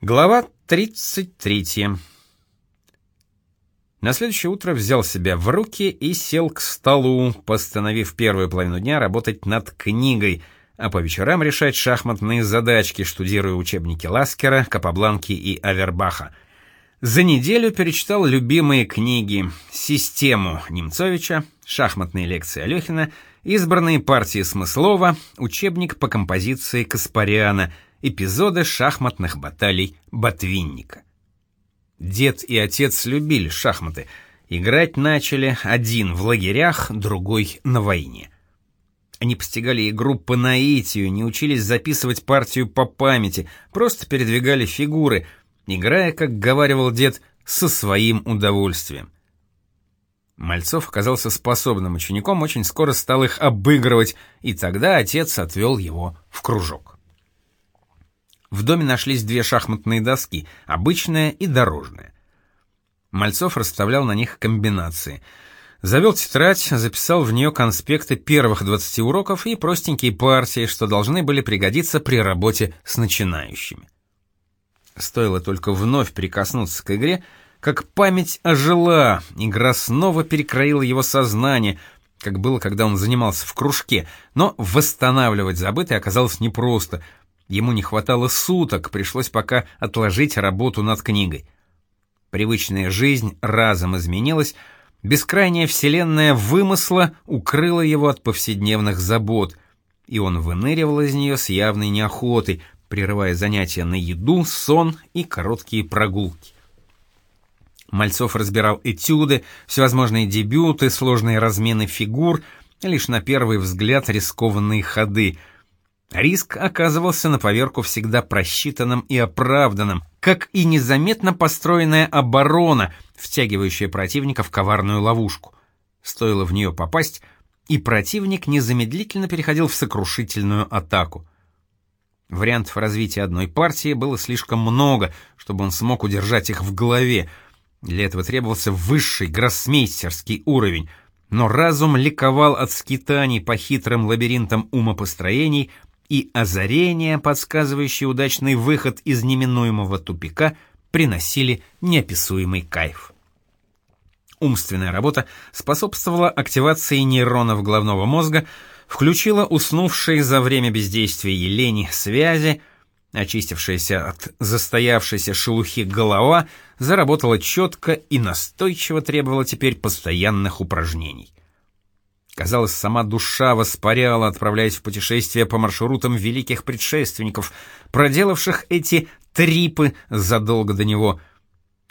Глава 33. На следующее утро взял себя в руки и сел к столу, постановив первую половину дня работать над книгой, а по вечерам решать шахматные задачки, штудируя учебники Ласкера, Капабланки и Авербаха. За неделю перечитал любимые книги «Систему» Немцовича, шахматные лекции Алехина, избранные партии Смыслова, учебник по композиции Каспариана — эпизоды шахматных баталий Ботвинника. Дед и отец любили шахматы. Играть начали один в лагерях, другой на войне. Они постигали игру по наитию, не учились записывать партию по памяти, просто передвигали фигуры, играя, как говаривал дед, со своим удовольствием. Мальцов оказался способным учеником, очень скоро стал их обыгрывать, и тогда отец отвел его в кружок. В доме нашлись две шахматные доски, обычная и дорожная. Мальцов расставлял на них комбинации. Завел тетрадь, записал в нее конспекты первых 20 уроков и простенькие партии, что должны были пригодиться при работе с начинающими. Стоило только вновь прикоснуться к игре, как память ожила, игра снова перекроила его сознание, как было, когда он занимался в кружке, но восстанавливать забытое оказалось непросто — Ему не хватало суток, пришлось пока отложить работу над книгой. Привычная жизнь разом изменилась, бескрайняя вселенная вымысла укрыла его от повседневных забот, и он выныривал из нее с явной неохотой, прерывая занятия на еду, сон и короткие прогулки. Мальцов разбирал этюды, всевозможные дебюты, сложные размены фигур, лишь на первый взгляд рискованные ходы — Риск оказывался на поверку всегда просчитанным и оправданным, как и незаметно построенная оборона, втягивающая противника в коварную ловушку. Стоило в нее попасть, и противник незамедлительно переходил в сокрушительную атаку. Вариантов развития одной партии было слишком много, чтобы он смог удержать их в голове. Для этого требовался высший гроссмейстерский уровень, но разум ликовал от скитаний по хитрым лабиринтам умопостроений — и озарения, подсказывающие удачный выход из неминуемого тупика, приносили неописуемый кайф. Умственная работа способствовала активации нейронов головного мозга, включила уснувшие за время бездействия Елени связи, очистившаяся от застоявшейся шелухи голова заработала четко и настойчиво требовала теперь постоянных упражнений. Казалось, сама душа воспаряла, отправляясь в путешествие по маршрутам великих предшественников, проделавших эти трипы задолго до него.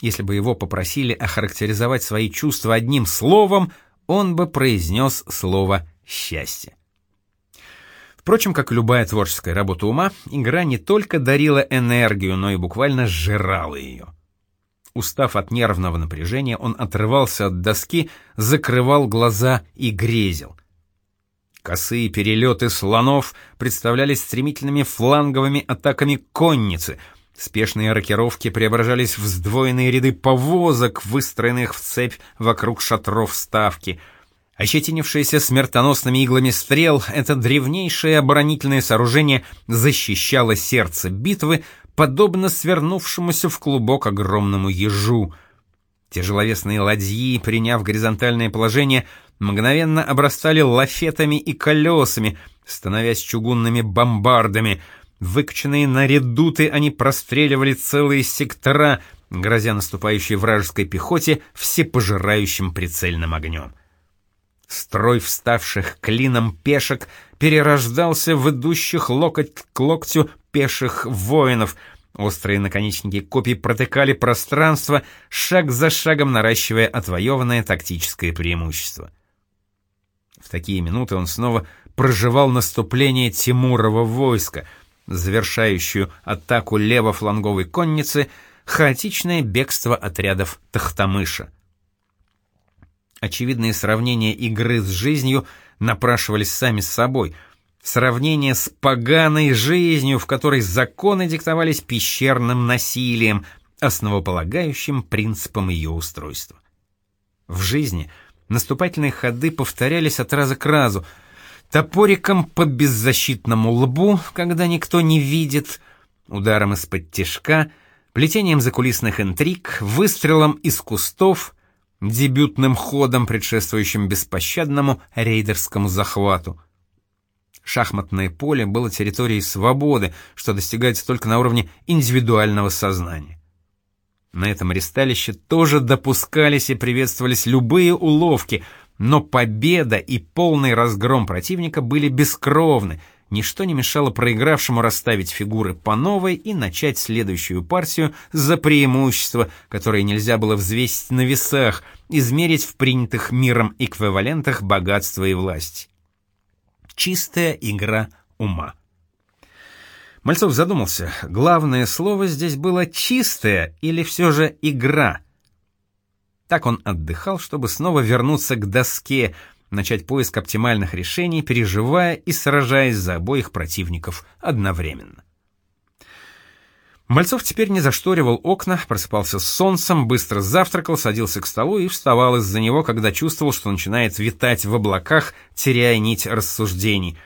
Если бы его попросили охарактеризовать свои чувства одним словом, он бы произнес слово «счастье». Впрочем, как любая творческая работа ума, игра не только дарила энергию, но и буквально сжирала ее. Устав от нервного напряжения, он отрывался от доски, закрывал глаза и грезил. Косые перелеты слонов представлялись стремительными фланговыми атаками конницы, спешные рокировки преображались в сдвоенные ряды повозок, выстроенных в цепь вокруг шатров ставки — Ощетинившееся смертоносными иглами стрел, это древнейшее оборонительное сооружение защищало сердце битвы, подобно свернувшемуся в клубок огромному ежу. Тяжеловесные ладьи, приняв горизонтальное положение, мгновенно обрастали лафетами и колесами, становясь чугунными бомбардами. Выкачанные на редуты, они простреливали целые сектора, грозя наступающей вражеской пехоте всепожирающим прицельным огнем. Строй вставших клином пешек перерождался в идущих локоть к локтю пеших воинов. Острые наконечники копий протыкали пространство, шаг за шагом наращивая отвоеванное тактическое преимущество. В такие минуты он снова проживал наступление Тимурова войска, завершающую атаку левофланговой конницы, хаотичное бегство отрядов Тахтамыша. Очевидные сравнения игры с жизнью напрашивались сами с Сравнение с поганой жизнью, в которой законы диктовались пещерным насилием, основополагающим принципом ее устройства. В жизни наступательные ходы повторялись от раза к разу, топориком по беззащитному лбу, когда никто не видит, ударом из-под тишка, плетением закулисных интриг, выстрелом из кустов, дебютным ходом, предшествующим беспощадному рейдерскому захвату. Шахматное поле было территорией свободы, что достигается только на уровне индивидуального сознания. На этом ристалище тоже допускались и приветствовались любые уловки, но победа и полный разгром противника были бескровны, ничто не мешало проигравшему расставить фигуры по новой и начать следующую партию за преимущество, которое нельзя было взвесить на весах, измерить в принятых миром эквивалентах богатства и власти. Чистая игра ума. Мальцов задумался, главное слово здесь было «чистая» или все же «игра». Так он отдыхал, чтобы снова вернуться к доске, начать поиск оптимальных решений, переживая и сражаясь за обоих противников одновременно. Мальцов теперь не зашторивал окна, просыпался с солнцем, быстро завтракал, садился к столу и вставал из-за него, когда чувствовал, что начинает витать в облаках, теряя нить рассуждений.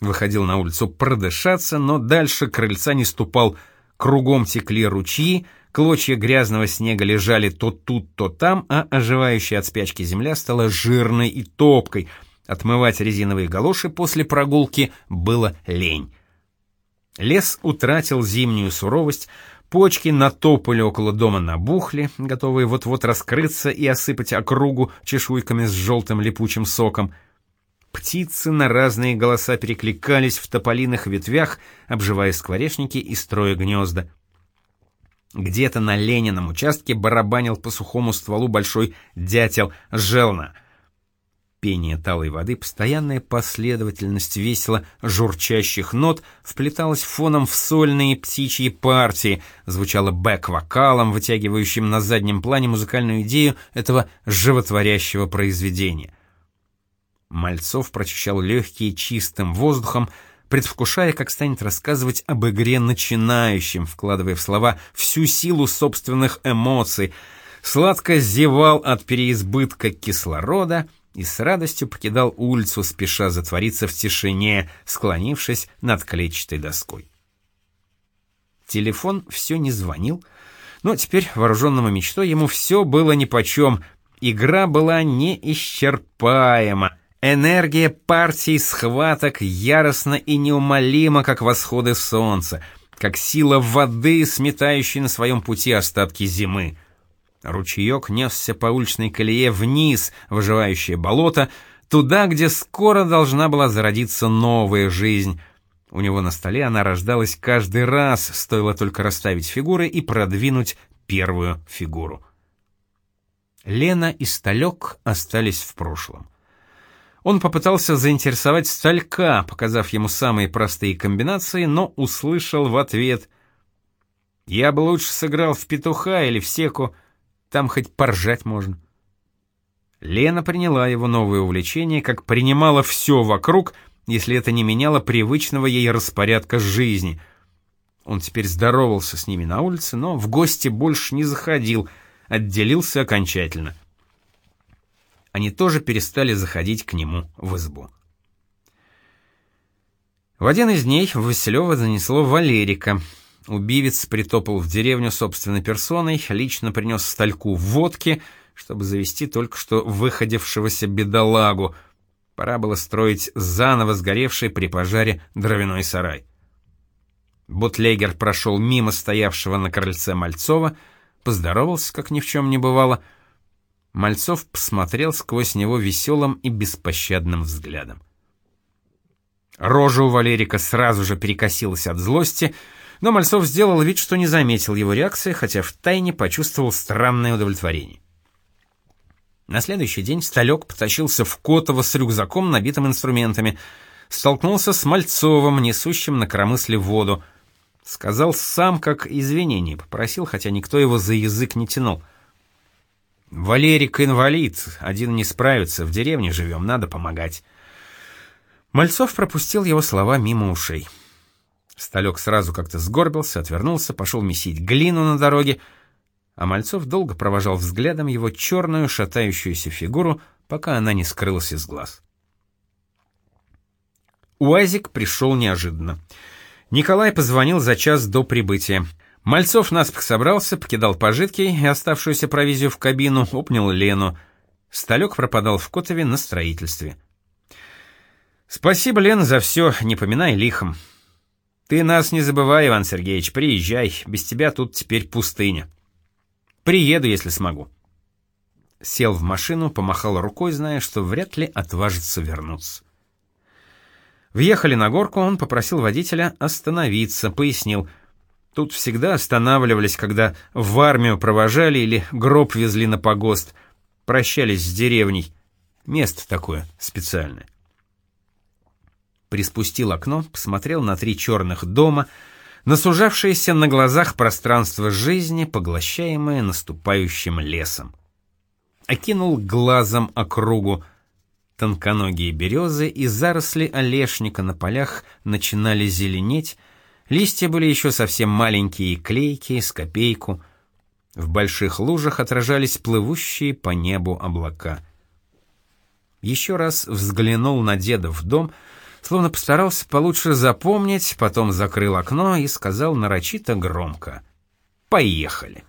Выходил на улицу продышаться, но дальше крыльца не ступал. Кругом текли ручьи, Клочья грязного снега лежали то тут, то там, а оживающая от спячки земля стала жирной и топкой. Отмывать резиновые галоши после прогулки было лень. Лес утратил зимнюю суровость, почки на тополе около дома набухли, готовые вот-вот раскрыться и осыпать округу чешуйками с желтым липучим соком. Птицы на разные голоса перекликались в тополиных ветвях, обживая скворечники и строя гнезда. Где-то на Ленином участке барабанил по сухому стволу большой дятел желна. Пение талой воды, постоянная последовательность весело журчащих нот вплеталась фоном в сольные птичьи партии, звучало бэк-вокалом, вытягивающим на заднем плане музыкальную идею этого животворящего произведения. Мальцов прочищал легкие чистым воздухом, предвкушая, как станет рассказывать об игре начинающим, вкладывая в слова всю силу собственных эмоций, сладко зевал от переизбытка кислорода и с радостью покидал улицу, спеша затвориться в тишине, склонившись над клетчатой доской. Телефон все не звонил, но теперь вооруженному мечтой ему все было нипочем, игра была неисчерпаема, Энергия партий схваток яростно и неумолима, как восходы солнца, как сила воды, сметающей на своем пути остатки зимы. Ручеек несся по уличной колее вниз, выживающее болото, туда, где скоро должна была зародиться новая жизнь. У него на столе она рождалась каждый раз, стоило только расставить фигуры и продвинуть первую фигуру. Лена и Сталек остались в прошлом. Он попытался заинтересовать Сталька, показав ему самые простые комбинации, но услышал в ответ «Я бы лучше сыграл в петуха или в секу, там хоть поржать можно». Лена приняла его новое увлечение, как принимала все вокруг, если это не меняло привычного ей распорядка жизни. Он теперь здоровался с ними на улице, но в гости больше не заходил, отделился окончательно они тоже перестали заходить к нему в избу. В один из дней Василева занесло Валерика. Убивец притопал в деревню собственной персоной, лично принес стальку водки, чтобы завести только что выходившегося бедолагу. Пора было строить заново сгоревший при пожаре дровяной сарай. Бутлегер прошел мимо стоявшего на крыльце Мальцова, поздоровался, как ни в чем не бывало — Мальцов посмотрел сквозь него веселым и беспощадным взглядом. Рожа у Валерика сразу же перекосилась от злости, но Мальцов сделал вид, что не заметил его реакции, хотя втайне почувствовал странное удовлетворение. На следующий день Сталек потащился в Котово с рюкзаком, набитым инструментами, столкнулся с Мальцовым, несущим на коромысле воду. Сказал сам, как извинение попросил, хотя никто его за язык не тянул — Валерик инвалид, один не справится, в деревне живем, надо помогать. Мальцов пропустил его слова мимо ушей. Сталек сразу как-то сгорбился, отвернулся, пошел месить глину на дороге, а Мальцов долго провожал взглядом его черную шатающуюся фигуру, пока она не скрылась из глаз. Уазик пришел неожиданно. Николай позвонил за час до прибытия. Мальцов наспех собрался, покидал пожитки и оставшуюся провизию в кабину, обнял Лену. Сталек пропадал в Котове на строительстве. «Спасибо, Лен, за все, не поминай лихом. Ты нас не забывай, Иван Сергеевич, приезжай, без тебя тут теперь пустыня. Приеду, если смогу». Сел в машину, помахал рукой, зная, что вряд ли отважится вернуться. Въехали на горку, он попросил водителя остановиться, пояснил — Тут всегда останавливались, когда в армию провожали или гроб везли на погост, прощались с деревней. Место такое специальное. Приспустил окно, посмотрел на три черных дома, на сужавшееся на глазах пространство жизни, поглощаемое наступающим лесом. Окинул глазом округу. Тонконогие березы и заросли олешника на полях начинали зеленеть, Листья были еще совсем маленькие и клейкие, с копейку. В больших лужах отражались плывущие по небу облака. Еще раз взглянул на деда в дом, словно постарался получше запомнить, потом закрыл окно и сказал нарочито громко «Поехали».